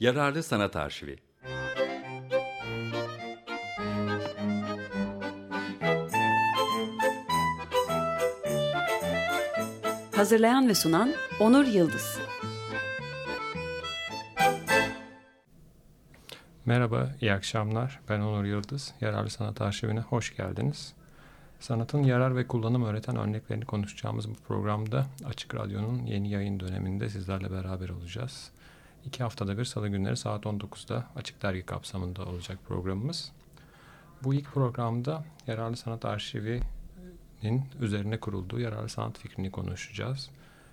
Yararlı Sanat Arşivi Hazırlayan ve sunan Onur Yıldız Merhaba, iyi akşamlar. Ben Onur Yıldız. Yararlı Sanat Arşivine hoş geldiniz. Sanatın yarar ve kullanım öğreten örneklerini konuşacağımız bu programda Açık Radyo'nun yeni yayın döneminde sizlerle beraber olacağız. İki haftada bir salı günleri saat 19'da Açık Dergi kapsamında olacak programımız. Bu ilk programda Yararlı Sanat Arşivi'nin üzerine kurulduğu yararlı sanat fikrini konuşacağız.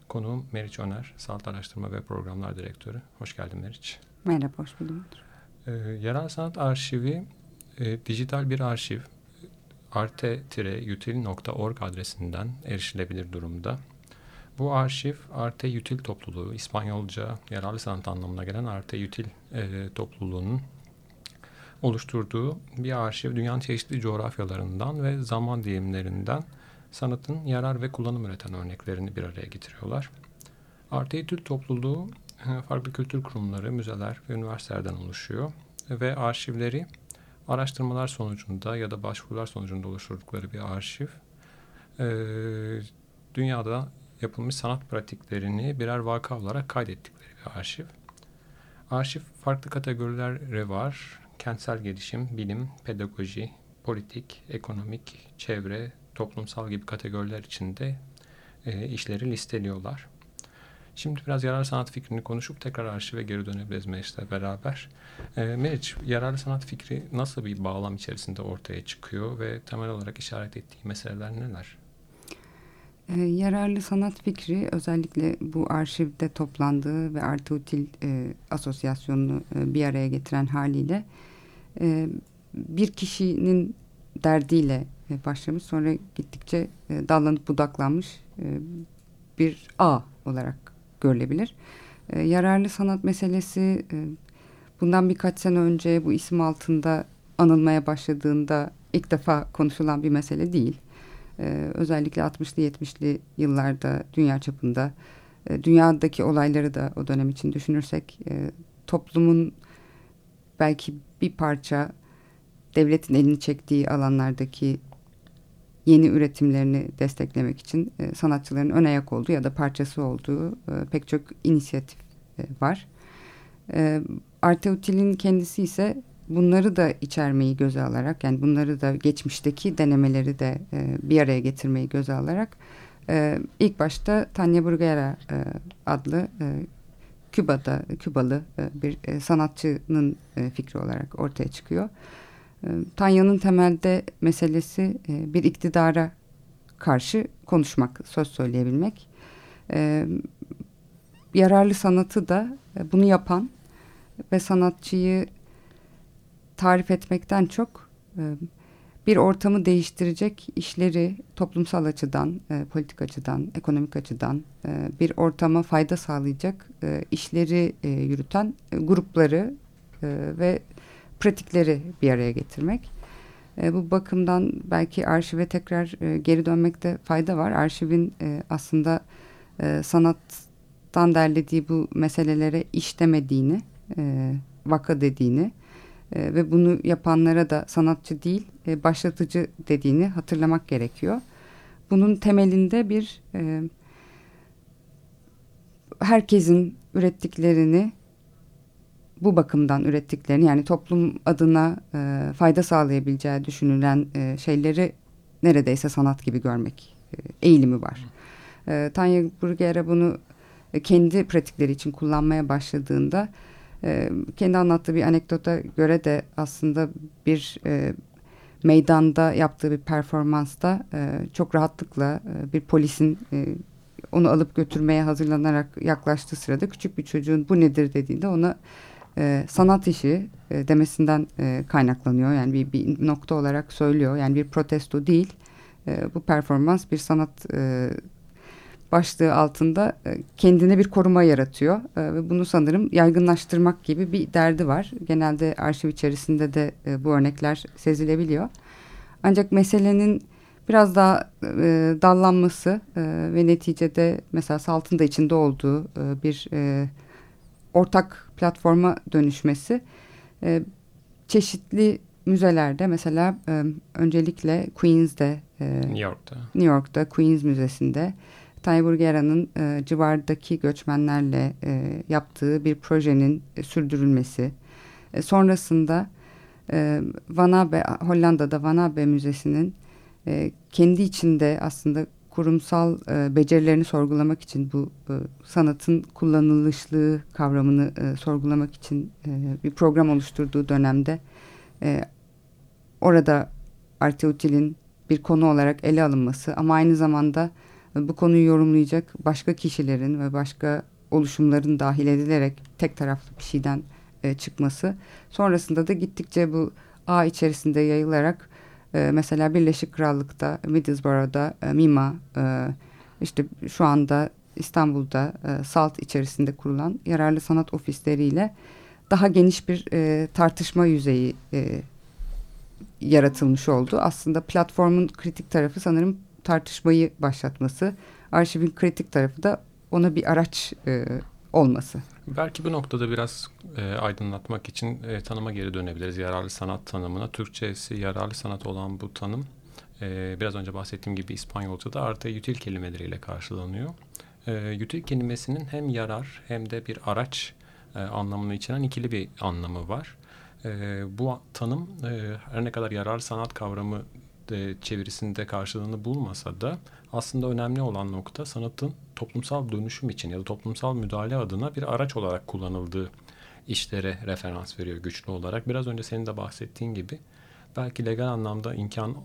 Konuğum Meriç Öner, Sanat Araştırma ve Programlar Direktörü. Hoş geldin Meriç. Merhaba, hoş bulduk. Ee, Yerel Sanat Arşivi e, dijital bir arşiv arte-util.org adresinden erişilebilir durumda. Bu arşiv Arte Util topluluğu, İspanyolca yararlı sanat anlamına gelen Arte Util e, topluluğunun oluşturduğu bir arşiv dünyanın çeşitli coğrafyalarından ve zaman dilimlerinden sanatın yarar ve kullanım üreten örneklerini bir araya getiriyorlar. Arte Util topluluğu e, farklı kültür kurumları, müzeler ve üniversitelerden oluşuyor ve arşivleri araştırmalar sonucunda ya da başvurular sonucunda oluşturdukları bir arşiv. E, dünyada yapılmış sanat pratiklerini birer vaka olarak kaydettikleri bir arşiv. Arşiv farklı kategorileri var. Kentsel gelişim, bilim, pedagoji, politik, ekonomik, çevre, toplumsal gibi kategoriler içinde e, işleri listeliyorlar. Şimdi biraz yararlı sanat fikrini konuşup tekrar arşive geri dönebiliriz Meriç'le beraber. E, Meriç, yararlı sanat fikri nasıl bir bağlam içerisinde ortaya çıkıyor ve temel olarak işaret ettiği meseleler neler? E, yararlı sanat fikri özellikle bu arşivde toplandığı ve Artı Util e, Asosyasyonunu e, bir araya getiren haliyle e, bir kişinin derdiyle e, başlamış sonra gittikçe e, dallanıp budaklanmış e, bir ağ olarak görülebilir. E, yararlı sanat meselesi e, bundan birkaç sene önce bu isim altında anılmaya başladığında ilk defa konuşulan bir mesele değil. E, özellikle 60'lı 70'li yıllarda dünya çapında e, dünyadaki olayları da o dönem için düşünürsek e, toplumun belki bir parça devletin elini çektiği alanlardaki yeni üretimlerini desteklemek için e, sanatçıların ön ayak olduğu ya da parçası olduğu pek çok inisiyatif var. E, Arteutil'in kendisi ise bunları da içermeyi göze alarak yani bunları da geçmişteki denemeleri de e, bir araya getirmeyi göze alarak e, ilk başta Tanya Burgera e, adlı e, Küba'da Kübalı e, bir e, sanatçının e, fikri olarak ortaya çıkıyor. Ee, Tanya'nın temelde meselesi e, bir iktidara karşı konuşmak, söz söyleyebilmek. Ee, yararlı sanatı da e, bunu yapan ve sanatçıyı tarif etmekten çok e, bir ortamı değiştirecek işleri toplumsal açıdan, politik açıdan, ekonomik açıdan bir ortama fayda sağlayacak işleri yürüten grupları ve pratikleri bir araya getirmek. E, bu bakımdan belki arşive tekrar e, geri dönmekte fayda var. Arşivin e, aslında e, sanattan derlediği bu meselelere iş demediğini, e, vaka dediğini e, ve bunu yapanlara da sanatçı değil e, başlatıcı dediğini hatırlamak gerekiyor. Bunun temelinde bir e, herkesin ürettiklerini bu bakımdan ürettiklerini yani toplum adına e, fayda sağlayabileceği düşünülen şeyleri neredeyse sanat gibi görmek eğilimi var. Tanya Burgera bunu kendi pratikleri için kullanmaya başladığında e, kendi anlattığı bir anekdota göre de aslında bir e, meydanda yaptığı bir performansta e, çok rahatlıkla e, bir polisin e, onu alıp götürmeye hazırlanarak yaklaştığı sırada küçük bir çocuğun bu nedir dediğinde ona e, sanat işi e, demesinden e, kaynaklanıyor. Yani bir, bir nokta olarak söylüyor. Yani bir protesto değil. E, bu performans bir sanat e, başlığı altında e, kendine bir koruma yaratıyor. E, ve bunu sanırım yaygınlaştırmak gibi bir derdi var. Genelde arşiv içerisinde de e, bu örnekler sezilebiliyor. Ancak meselenin biraz daha e, dallanması e, ve neticede mesela Salt'ın da içinde olduğu e, bir e, ortak platforma dönüşmesi e, çeşitli müzelerde mesela e, öncelikle Queens'de e, New York'ta New York'ta Queens Müzesi'nde Tybur Gera'nın e, civardaki göçmenlerle e, yaptığı bir projenin e, sürdürülmesi. E, sonrasında e, Van Hollanda'da Van Abbe Müzesi'nin e, kendi içinde aslında kurumsal e, becerilerini sorgulamak için bu e, sanatın kullanılışlığı kavramını e, sorgulamak için e, bir program oluşturduğu dönemde e, orada Arteutil'in bir konu olarak ele alınması ama aynı zamanda bu konuyu yorumlayacak başka kişilerin ve başka oluşumların dahil edilerek tek taraflı bir şeyden e, çıkması sonrasında da gittikçe bu ağ içerisinde yayılarak e, mesela Birleşik Krallık'ta Middlesbrough'da e, MIMA e, işte şu anda İstanbul'da e, SALT içerisinde kurulan yararlı sanat ofisleriyle daha geniş bir e, tartışma yüzeyi e, yaratılmış oldu. Aslında platformun kritik tarafı sanırım tartışmayı başlatması. Arşivin kritik tarafı da ona bir araç e, olması. Belki bu noktada biraz e, aydınlatmak için e, tanıma geri dönebiliriz. Yararlı sanat tanımına. Türkçesi yararlı sanat olan bu tanım e, biraz önce bahsettiğim gibi İspanyolca'da arte util kelimeleriyle karşılanıyor. E, util kelimesinin hem yarar hem de bir araç e, anlamını içeren ikili bir anlamı var. E, bu tanım e, her ne kadar yararlı sanat kavramı e, çevirisinde karşılığını bulmasa da aslında önemli olan nokta sanatın toplumsal dönüşüm için ya da toplumsal müdahale adına bir araç olarak kullanıldığı işlere referans veriyor güçlü olarak. Biraz önce senin de bahsettiğin gibi belki legal anlamda imkanı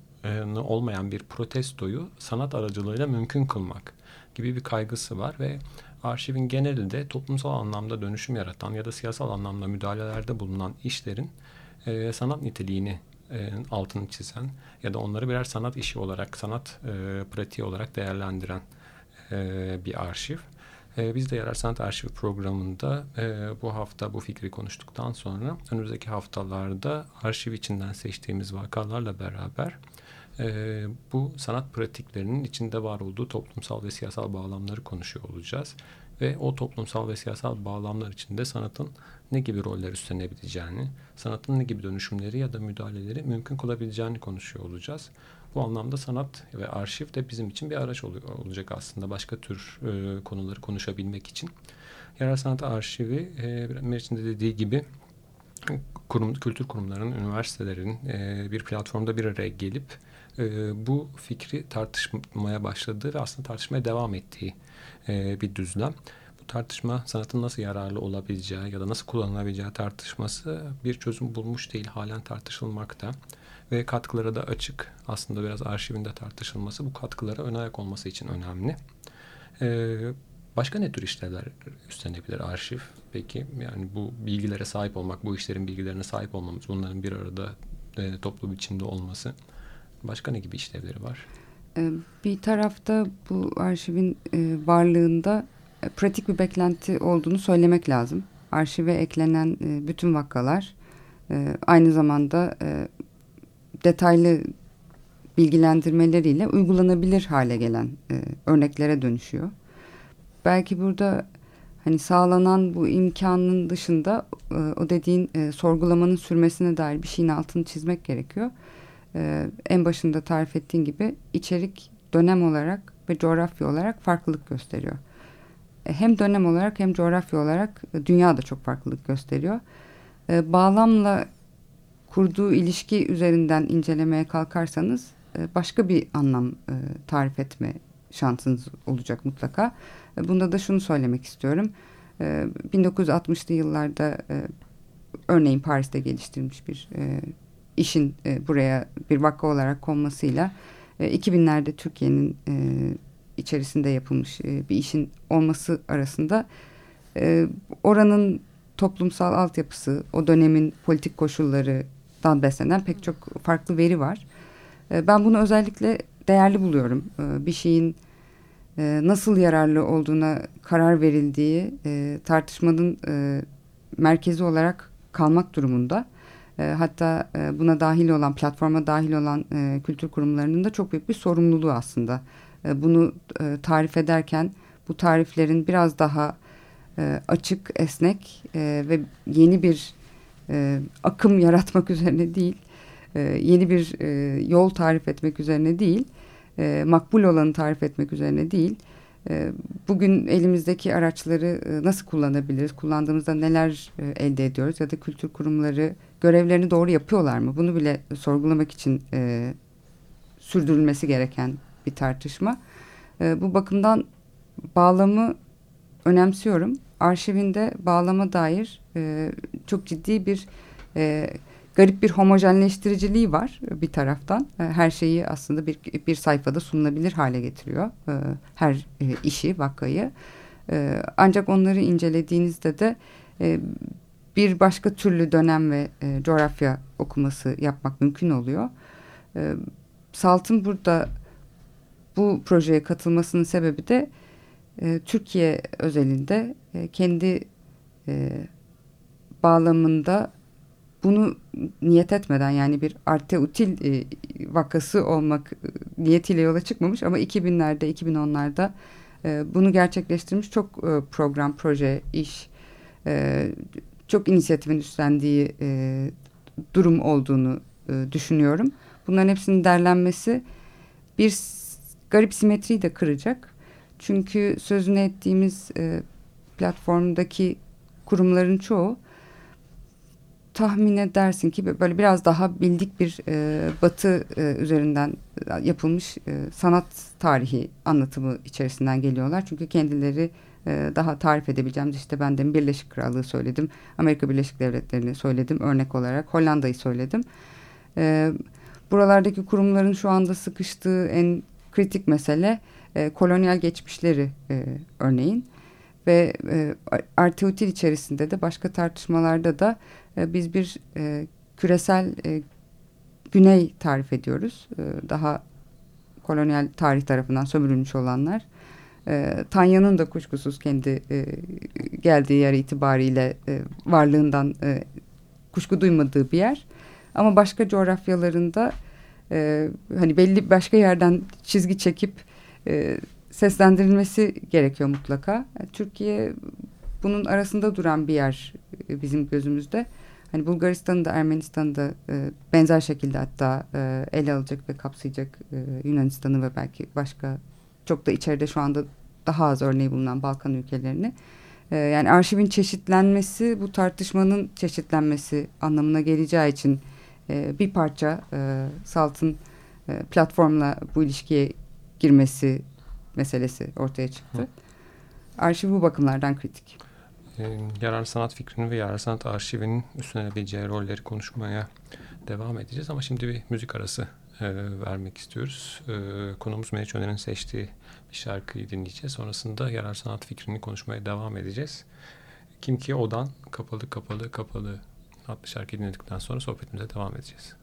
olmayan bir protestoyu sanat aracılığıyla mümkün kılmak gibi bir kaygısı var ve arşivin genelinde toplumsal anlamda dönüşüm yaratan ya da siyasal anlamda müdahalelerde bulunan işlerin e, sanat niteliğini e, altını çizen ya da onları birer sanat işi olarak, sanat e, pratiği olarak değerlendiren e, bir arşiv. E, biz de Yarar Sanat Arşivi programında e, bu hafta bu fikri konuştuktan sonra önümüzdeki haftalarda arşiv içinden seçtiğimiz vakalarla beraber e, bu sanat pratiklerinin içinde var olduğu toplumsal ve siyasal bağlamları konuşuyor olacağız. Ve o toplumsal ve siyasal bağlamlar içinde sanatın ne gibi roller üstlenebileceğini, sanatın ne gibi dönüşümleri ya da müdahaleleri mümkün kılabileceğini konuşuyor olacağız. Bu anlamda sanat ve arşiv de bizim için bir araç olacak aslında başka tür e, konuları konuşabilmek için. Yerel sanat arşivi e, Meriç'in de dediği gibi kurum, kültür kurumlarının, üniversitelerin e, bir platformda bir araya gelip e, bu fikri tartışmaya başladığı ve aslında tartışmaya devam ettiği e, bir düzlem. Bu tartışma sanatın nasıl yararlı olabileceği ya da nasıl kullanılabileceği tartışması bir çözüm bulmuş değil, halen tartışılmakta ve katkılara da açık. Aslında biraz arşivinde tartışılması bu katkılara ön ayak olması için önemli. Ee, başka ne tür işler üstlenebilir arşiv? Peki yani bu bilgilere sahip olmak, bu işlerin bilgilerine sahip olmamız, bunların bir arada e, toplu biçimde olması başka ne gibi işlevleri var? Ee, bir tarafta bu arşivin e, varlığında e, pratik bir beklenti olduğunu söylemek lazım. Arşive eklenen e, bütün vakalar aynı zamanda detaylı bilgilendirmeleriyle uygulanabilir hale gelen örneklere dönüşüyor. Belki burada hani sağlanan bu imkanın dışında o dediğin sorgulamanın sürmesine dair bir şeyin altını çizmek gerekiyor. E, en başında tarif ettiğin gibi içerik dönem olarak ve coğrafya olarak farklılık gösteriyor. E, hem dönem olarak hem coğrafya olarak e, dünya da çok farklılık gösteriyor. Bağlamla kurduğu ilişki üzerinden incelemeye kalkarsanız başka bir anlam tarif etme şansınız olacak mutlaka. E, bunda da şunu söylemek istiyorum. 1960'lı yıllarda örneğin Paris'te geliştirilmiş bir işin buraya bir vaka olarak konmasıyla 2000'lerde Türkiye'nin içerisinde yapılmış bir işin olması arasında oranın toplumsal altyapısı, o dönemin politik koşulları, dan beslenen pek çok farklı veri var. E, ben bunu özellikle değerli buluyorum. E, bir şeyin e, nasıl yararlı olduğuna karar verildiği tartışmanın merkezi olarak kalmak durumunda. Hatta buna dahil olan, platforma dahil olan kültür kurumlarının da çok büyük bir sorumluluğu aslında. bunu tarif ederken bu tariflerin biraz daha e, açık, esnek e, ve yeni bir e, akım yaratmak üzerine değil, e, yeni bir e, yol tarif etmek üzerine değil, e, makbul olanı tarif etmek üzerine değil, e, bugün elimizdeki araçları e, nasıl kullanabiliriz, kullandığımızda neler e, elde ediyoruz? Ya da kültür kurumları görevlerini doğru yapıyorlar mı? Bunu bile sorgulamak için e, sürdürülmesi gereken bir tartışma. E, bu bakımdan bağlamı önemsiyorum. Arşivinde bağlama dair e, çok ciddi bir e, garip bir homojenleştiriciliği var bir taraftan. E, her şeyi aslında bir, bir sayfada sunulabilir hale getiriyor. E, her e, işi, vakayı. E, ancak onları incelediğinizde de e, bir başka türlü dönem ve e, coğrafya okuması yapmak mümkün oluyor. E, Salt'ın burada bu projeye katılmasının sebebi de e, Türkiye özelinde e, kendi e, bağlamında bunu niyet etmeden yani bir arte util e, vakası olmak e, niyetiyle yola çıkmamış ama 2000'lerde 2010'larda e, bunu gerçekleştirmiş çok e, program proje iş e, çok inisiyatifin üstlendiği e, durum olduğunu e, düşünüyorum. Bunların hepsinin derlenmesi bir garip simetriyi de kıracak. Çünkü sözünü ettiğimiz e, platformdaki kurumların çoğu tahmin edersin ki böyle biraz daha bildik bir e, batı e, üzerinden yapılmış e, sanat tarihi anlatımı içerisinden geliyorlar. Çünkü kendileri e, daha tarif edebileceğimiz işte ben de Birleşik Krallığı söyledim. Amerika Birleşik Devletleri'ni söyledim örnek olarak. Hollanda'yı söyledim. E, buralardaki kurumların şu anda sıkıştığı en kritik mesele e, kolonyal geçmişleri e, örneğin. Ve e, Arteutil içerisinde de başka tartışmalarda da biz bir küresel güney tarif ediyoruz. Daha kolonyal tarih tarafından sömürülmüş olanlar. E, Tanya'nın da kuşkusuz kendi e, geldiği yer itibariyle e, varlığından e, kuşku duymadığı bir yer. Ama başka coğrafyalarında hani belli başka yerden çizgi çekip seslendirilmesi gerekiyor mutlaka. Türkiye bunun arasında duran bir yer bizim gözümüzde. Hani Bulgaristan'ı da Ermenistan'ı da e, benzer şekilde hatta e, ele alacak ve kapsayacak e, Yunanistan'ı ve belki başka çok da içeride şu anda daha az örneği bulunan Balkan ülkelerini. E, yani arşivin çeşitlenmesi bu tartışmanın çeşitlenmesi anlamına geleceği için e, bir parça e, Salt'ın e, platformla bu ilişkiye girmesi meselesi ortaya çıktı. Hı. Arşiv bu bakımlardan kritik. E, yararlı sanat fikrinin ve yararlı sanat arşivinin üstlenilebileceği rolleri konuşmaya devam edeceğiz. Ama şimdi bir müzik arası e, vermek istiyoruz. E, konumuz Meriç Öner'in seçtiği bir şarkıyı dinleyeceğiz. Sonrasında yararlı sanat fikrini konuşmaya devam edeceğiz. Kim ki odan kapalı kapalı kapalı adlı şarkıyı dinledikten sonra sohbetimize devam edeceğiz.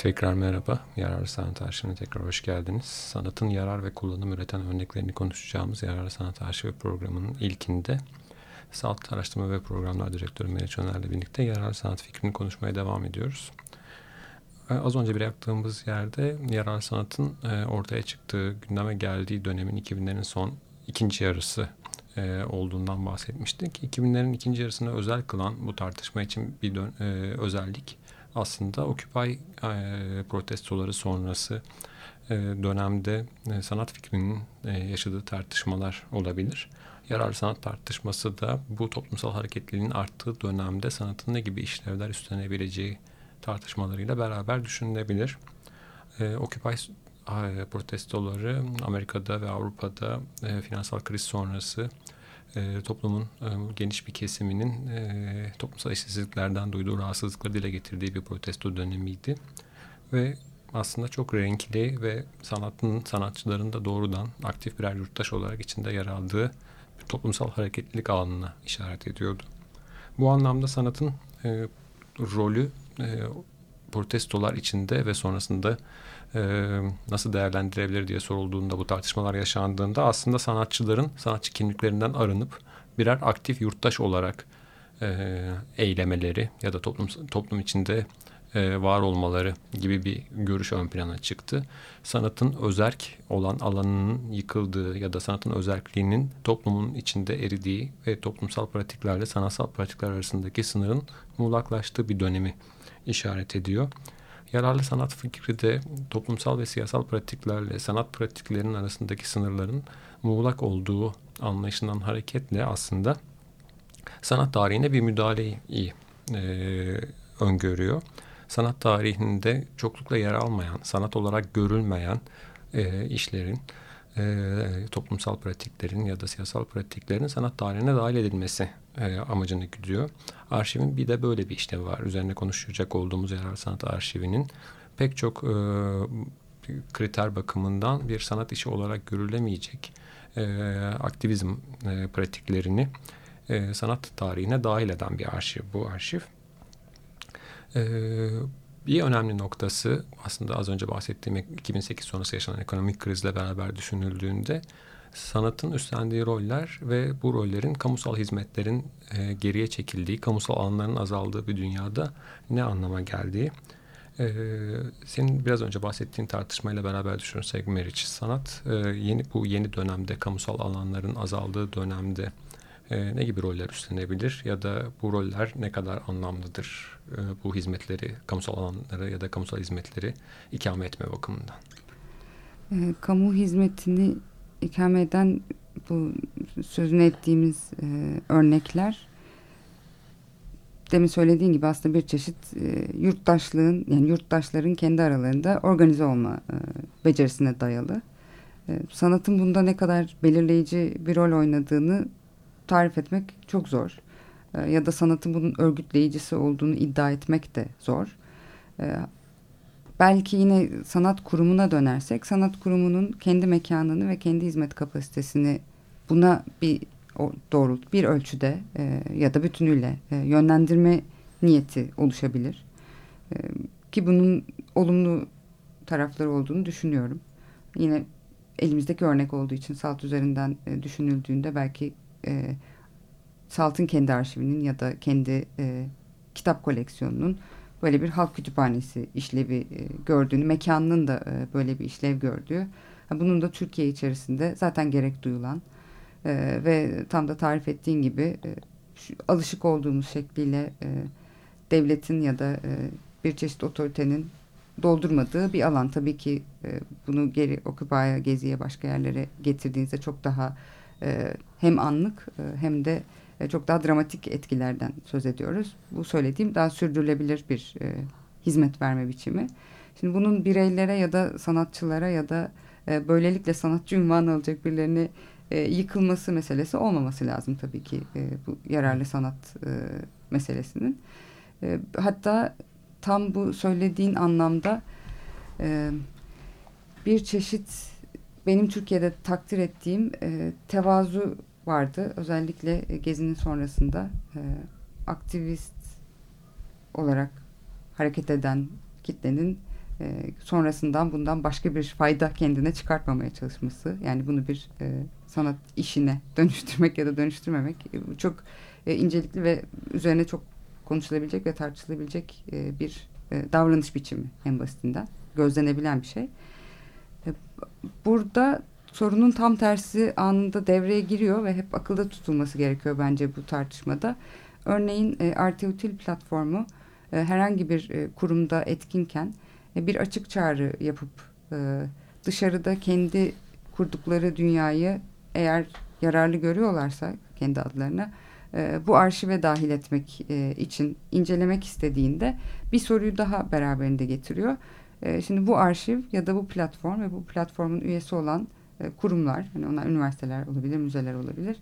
Tekrar merhaba. Yararlı Sanat Arşivine tekrar hoş geldiniz. Sanatın yarar ve kullanım üreten örneklerini konuşacağımız Yararlı Sanat Arşivi programının ilkinde Salt Araştırma ve Programlar Direktörü Meriç Öner'le birlikte yararlı sanat fikrini konuşmaya devam ediyoruz. Az önce bıraktığımız yerde yararlı sanatın e, ortaya çıktığı, gündeme geldiği dönemin 2000'lerin son ikinci yarısı e, olduğundan bahsetmiştik. 2000'lerin ikinci yarısını özel kılan bu tartışma için bir e, özellik aslında Occupy protestoları sonrası dönemde sanat fikrinin yaşadığı tartışmalar olabilir. Yararlı sanat tartışması da bu toplumsal hareketliliğin arttığı dönemde sanatın ne gibi işlevler üstlenebileceği tartışmalarıyla beraber düşünülebilir. Occupy protestoları Amerika'da ve Avrupa'da finansal kriz sonrası e, toplumun e, geniş bir kesiminin e, toplumsal eşitsizliklerden duyduğu rahatsızlıkları dile getirdiği bir protesto dönemiydi. Ve aslında çok renkli ve sanatın sanatçıların da doğrudan aktif birer yurttaş olarak içinde yer aldığı bir toplumsal hareketlilik alanına işaret ediyordu. Bu anlamda sanatın e, rolü e, protestolar içinde ve sonrasında e, nasıl değerlendirebilir diye sorulduğunda bu tartışmalar yaşandığında aslında sanatçıların sanatçı kimliklerinden arınıp birer aktif yurttaş olarak e, eylemeleri ya da toplum toplum içinde e, var olmaları gibi bir görüş ön plana çıktı. Sanatın özerk olan alanının yıkıldığı ya da sanatın özerkliğinin toplumun içinde eridiği ve toplumsal pratiklerle sanatsal pratikler arasındaki sınırın muğlaklaştığı bir dönemi işaret ediyor. Yararlı sanat fikri de toplumsal ve siyasal pratiklerle sanat pratiklerinin arasındaki sınırların muğlak olduğu anlayışından hareketle aslında sanat tarihine bir müdahaleyi e, öngörüyor. Sanat tarihinde çoklukla yer almayan, sanat olarak görülmeyen e, işlerin, e, toplumsal pratiklerin ya da siyasal pratiklerin sanat tarihine dahil edilmesi e, amacını güdüyor. Arşivin bir de böyle bir işlevi var. Üzerine konuşacak olduğumuz Yerel Sanat Arşivinin pek çok e, kriter bakımından bir sanat işi olarak görülemeyecek e, aktivizm e, pratiklerini e, sanat tarihine dahil eden bir arşiv bu arşiv. E, bir önemli noktası aslında az önce bahsettiğim 2008 sonrası yaşanan ekonomik krizle beraber düşünüldüğünde sanatın üstlendiği roller ve bu rollerin kamusal hizmetlerin e, geriye çekildiği, kamusal alanların azaldığı bir dünyada ne anlama geldiği. E, senin biraz önce bahsettiğin tartışmayla beraber düşünürsek Meriç, sanat e, yeni bu yeni dönemde, kamusal alanların azaldığı dönemde e, ne gibi roller üstlenebilir ya da bu roller ne kadar anlamlıdır e, bu hizmetleri, kamusal alanları ya da kamusal hizmetleri ikame etme bakımından? E, kamu hizmetini ikame eden bu sözünü ettiğimiz e, örnekler demin söylediğin gibi aslında bir çeşit e, yurttaşlığın yani yurttaşların kendi aralarında organize olma e, becerisine dayalı. E, sanatın bunda ne kadar belirleyici bir rol oynadığını tarif etmek çok zor. E, ya da sanatın bunun örgütleyicisi olduğunu iddia etmek de zor. E, belki yine sanat kurumuna dönersek sanat kurumunun kendi mekanını ve kendi hizmet kapasitesini buna bir doğrult bir ölçüde e, ya da bütünüyle e, yönlendirme niyeti oluşabilir. E, ki bunun olumlu tarafları olduğunu düşünüyorum. Yine elimizdeki örnek olduğu için salt üzerinden e, düşünüldüğünde belki e, saltın kendi arşivinin ya da kendi e, kitap koleksiyonunun böyle bir halk kütüphanesi işlevi e, gördüğünü, mekanının da e, böyle bir işlev gördüğü, bunun da Türkiye içerisinde zaten gerek duyulan e, ve tam da tarif ettiğin gibi şu, alışık olduğumuz şekliyle devletin ya da bir çeşit otoritenin doldurmadığı bir alan. Tabii ki bunu geri Occupy'a, Gezi'ye, başka yerlere getirdiğinizde çok daha hem anlık hem de e, çok daha dramatik etkilerden söz ediyoruz. Bu söylediğim daha sürdürülebilir bir e, hizmet verme biçimi. Şimdi bunun bireylere ya da sanatçılara ya da e, böylelikle sanatçı ünvanı alacak birilerine e, yıkılması meselesi olmaması lazım tabii ki e, bu yararlı sanat e, meselesinin. E, hatta tam bu söylediğin anlamda e, bir çeşit benim Türkiye'de takdir ettiğim e, tevazu vardı. Özellikle e, Gezi'nin sonrasında e, aktivist olarak hareket eden kitlenin e, sonrasından bundan başka bir fayda kendine çıkartmamaya çalışması. Yani bunu bir e, sanat işine dönüştürmek ya da dönüştürmemek e, çok e, incelikli ve üzerine çok konuşulabilecek ve tartışılabilecek e, bir e, davranış biçimi en basitinden. Gözlenebilen bir şey. E, burada sorunun tam tersi anında devreye giriyor ve hep akılda tutulması gerekiyor bence bu tartışmada. Örneğin e, platformu e, herhangi bir e, kurumda etkinken bir açık çağrı yapıp dışarıda kendi kurdukları dünyayı eğer yararlı görüyorlarsa kendi adlarına bu arşive dahil etmek için incelemek istediğinde bir soruyu daha beraberinde getiriyor. E, şimdi bu arşiv ya da bu platform ve bu platformun üyesi olan e, kurumlar, hani onlar üniversiteler olabilir, müzeler olabilir.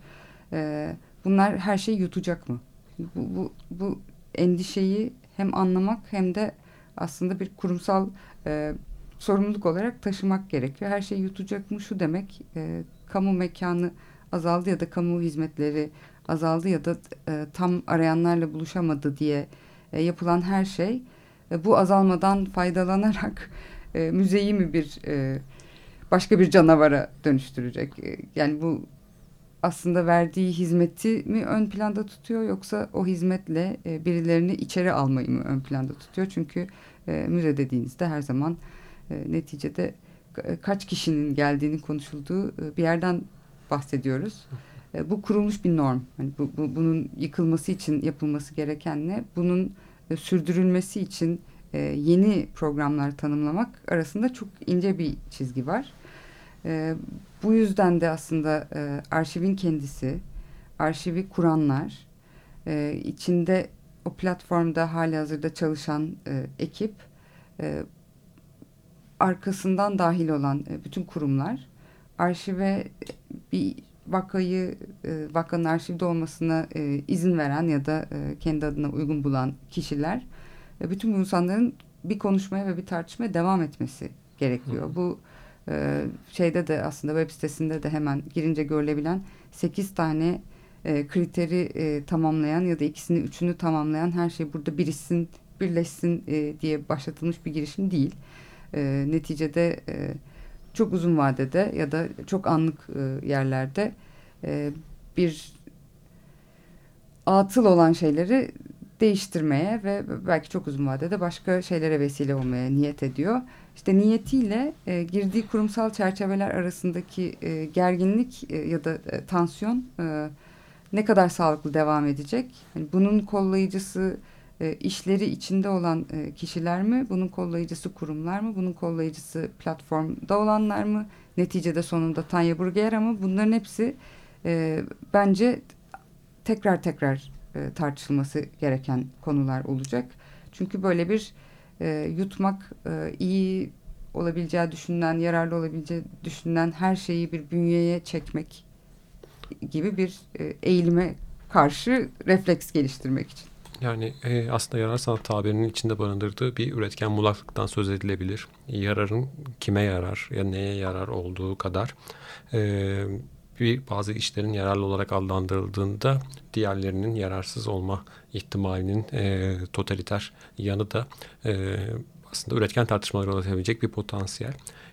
E, bunlar her şeyi yutacak mı? Bu, bu, bu endişeyi hem anlamak hem de aslında bir kurumsal e, sorumluluk olarak taşımak gerekiyor. Her şeyi yutacak mı? Şu demek e, kamu mekanı azaldı ya da kamu hizmetleri azaldı ya da e, tam arayanlarla buluşamadı diye e, yapılan her şey e, bu azalmadan faydalanarak e, müzeyi mi bir e, başka bir canavara dönüştürecek? E, yani bu aslında verdiği hizmeti mi ön planda tutuyor yoksa o hizmetle e, birilerini içeri almayı mı ön planda tutuyor? Çünkü e, müze dediğinizde her zaman e, neticede e, kaç kişinin geldiğini konuşulduğu e, bir yerden bahsediyoruz. E, bu kurulmuş bir norm. Yani bu, bu, bunun yıkılması için yapılması gereken ne? Bunun sürdürülmesi için e, yeni programlar tanımlamak arasında çok ince bir çizgi var. E, bu yüzden de aslında e, arşivin kendisi, arşivi kuranlar, e, içinde o platformda hali hazırda çalışan e, ekip, e, arkasından dahil olan e, bütün kurumlar, arşive bir vakayı, e, vakanın arşivde olmasına e, izin veren ya da e, kendi adına uygun bulan kişiler, e, bütün bu insanların bir konuşmaya ve bir tartışmaya devam etmesi gerekiyor. Hı. Bu e, şeyde de aslında web sitesinde de hemen girince görülebilen 8 tane e, kriteri e, tamamlayan ya da ikisini üçünü tamamlayan her şey burada birişsin, birleşsin e, diye başlatılmış bir girişim değil. E, neticede e, çok uzun vadede ya da çok anlık e, yerlerde e, bir atıl olan şeyleri değiştirmeye ve belki çok uzun vadede başka şeylere vesile olmaya niyet ediyor. İşte niyetiyle e, girdiği kurumsal çerçeveler arasındaki gerginlik ya da tansiyon ne kadar sağlıklı devam edecek? Yani bunun kollayıcısı e, işleri içinde olan e, kişiler mi? Bunun kollayıcısı kurumlar mı? Bunun kollayıcısı platformda olanlar mı? Neticede sonunda Tanya Burgera mı? Bunların hepsi e, bence tekrar tekrar tartışılması gereken konular olacak. Çünkü böyle bir yutmak iyi olabileceği düşünülen, yararlı olabileceği düşünülen her şeyi bir bünyeye çekmek gibi bir e, eğilime karşı refleks geliştirmek için. Yani e, aslında yarar sanat tabirinin içinde barındırdığı bir üretken mulaklıktan söz edilebilir. Yararın kime yarar ya neye yarar olduğu kadar e, bir bazı işlerin yararlı olarak adlandırıldığında diğerlerinin yararsız olma ihtimalinin e, totaliter yanı da e, aslında üretken tartışmaları olabilecek bir potansiyel.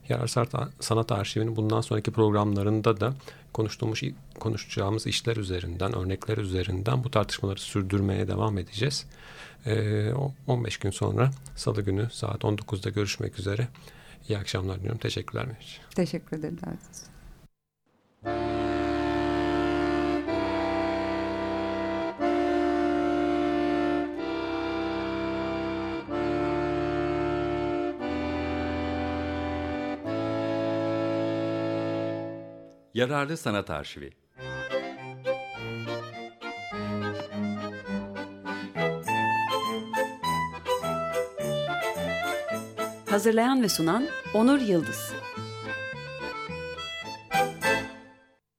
Yarar Sanat Arşivi'nin bundan sonraki programlarında da konuştuğumuz konuşacağımız işler üzerinden, örnekler üzerinden bu tartışmaları sürdürmeye devam edeceğiz. Ee, 15 gün sonra Salı günü saat 19'da görüşmek üzere. İyi akşamlar diliyorum. Teşekkürler Meriç. Teşekkür ederim. Yararlı Sanat Arşivi. Hazırlayan ve sunan Onur Yıldız